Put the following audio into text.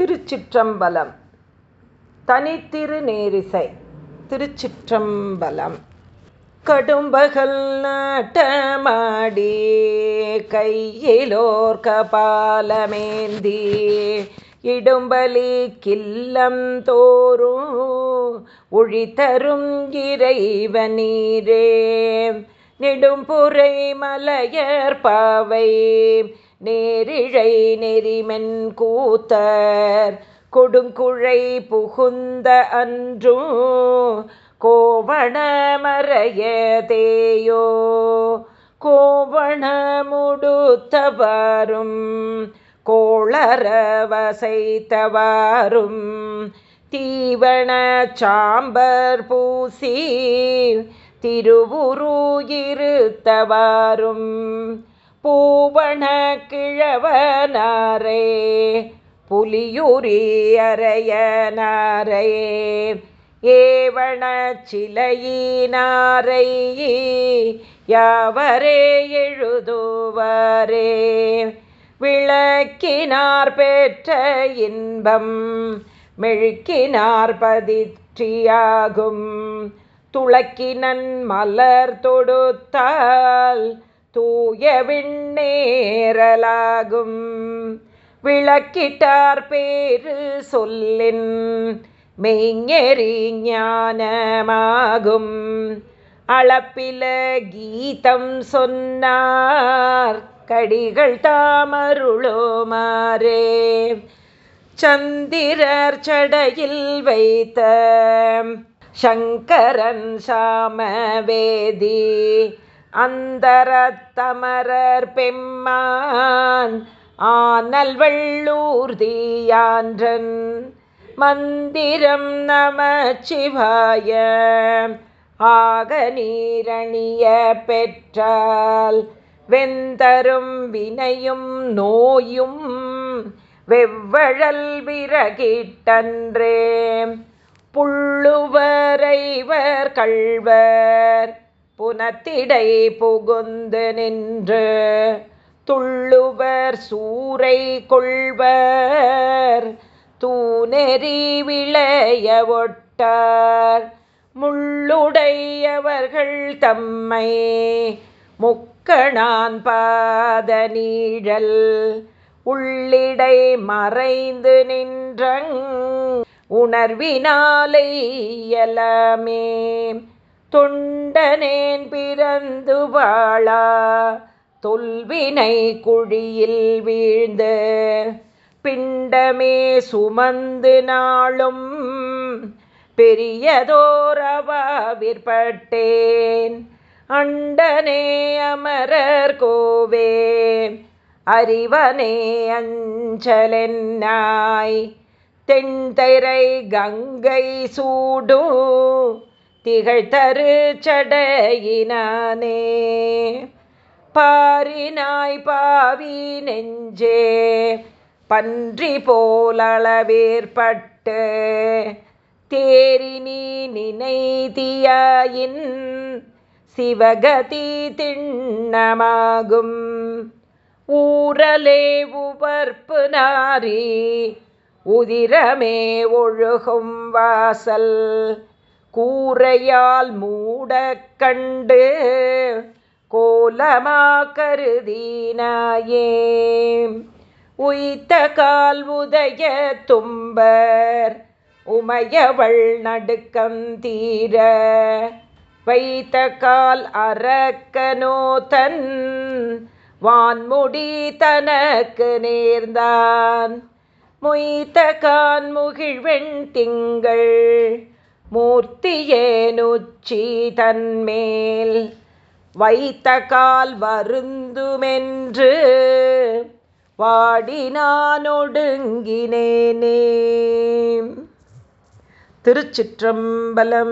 திருச்சிற்றம்பலம். தனித்திரு நேரிசை திருச்சிற்றம்பலம். கடும்பகல் நாட்டமாடி கையிலோர் கபாலமேந்தி இடும்பலி கில்லம் தோறும் ஒழித்தரும் இறைவ நீரே நெடும்புரை மலையர் பாவை நேரிழை நெறிமென் கூத்தர் கொடுங்குழை புகுந்த அன்றும் கோவணமறையதேயோ கோவணமுடுத்தவாரும் கோளரவசைத்தவாரும் தீவன சாம்பர் பூசி திருவுரு இருத்தவாரும் பூவண கிழவனாரே புலியுரி அறையனாரே ஏவண சிலையினாரை யாவரே எழுதுவாரே. விளக்கினார் பெற்ற இன்பம் மெழுக்கினார் பதிற்றியாகும். துளக்கினன் மலர் தொடுத்தால் தூய விண்ணேரலாகும் விளக்கிட்டார் பேரு சொல்லின் மெய்ஞெறி ஞானமாகும். அளப்பில கீதம் சொன்னார் கடிகள் தாமருளோமாரே சந்திரர் சடையில் வைத்த சங்கரன் சாமவேதி அந்தரத்தமரர் பெம்மான் ஆனல் வள்ளூர்தியான்றன் மந்திரம் நம சிவாய ஆக நீரணிய பெற்றால் வெந்தரும் வினையும் நோயும் வெவ்வழல் விறகிட்டன்றே புள்ளுவரைவர் கள்வர் புனத்திடை புகுந்து நின்று துள்ளுவர் சூறை கொள்வர். தூநெறி விளைய ஒட்டார் முள்ளுடையவர்கள் தம்மை முக்கணான் பாத நீழல் உள்ளிடை மறைந்து நின்றங் உணர்வினாலே இயலமே. தொண்டனேன் பிறந்து வாழா தொல்வினை குழியில் வீழ்ந்து பிண்டமே சுமந்து நாளும் பெரியதோரவாவிற்பட்டேன் அண்டனே அமரர் கோவே அறிவனே அஞ்சலென்னாய் தென்திரை கங்கை சூடும் திகழ்தரு சடையினானே. பாரினாய் பாவி நெஞ்சே பன்றி போலளவேற்பட்டு தேரி நீ நினைதியாயின் சிவகதி திண்ணமாகும். ஊரலே உவர்ப்பு நாரி உதிரமே ஒழுகும் வாசல் கூரையால் மூட கண்டு கோலமா கருதினாயே. உய்த்த கால் உதய தும்பர் உமையவள் நடுக்கம் தீர. வைத்த கால் அரக்கனோ தன் வான்முடி தனக்கு நேர்ந்தான். மொய்த்த கான் முகிழ்வெண் திங்கள் மூர்த்தியேனுச்சி தன்மேல் வைத்த கால் வருந்துமென்று வாடினானொடுங்கினேனே. திருச்சிற்றம்பலம்